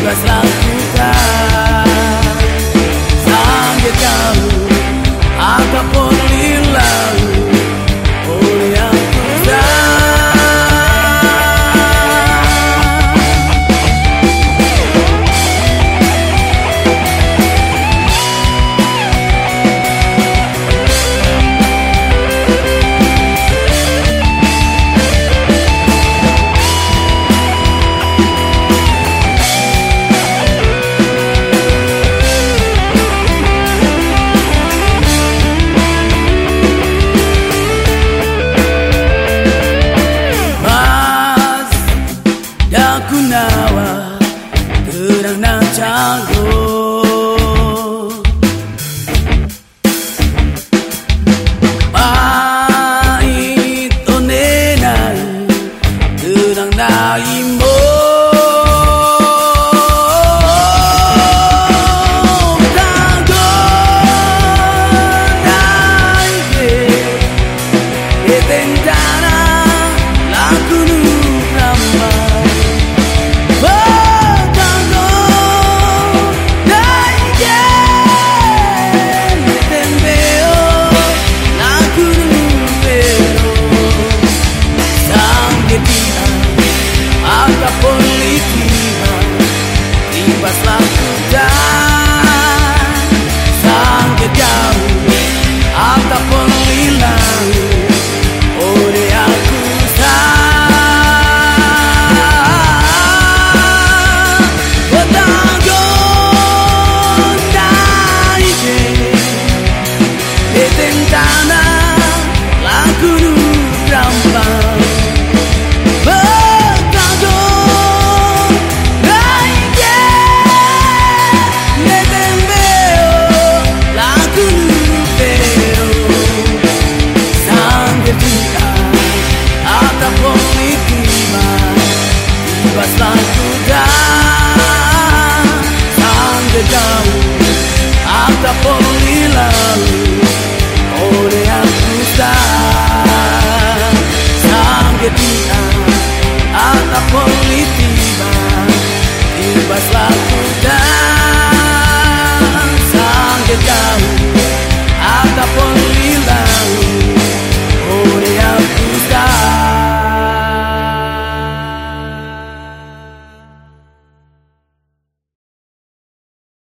que jungle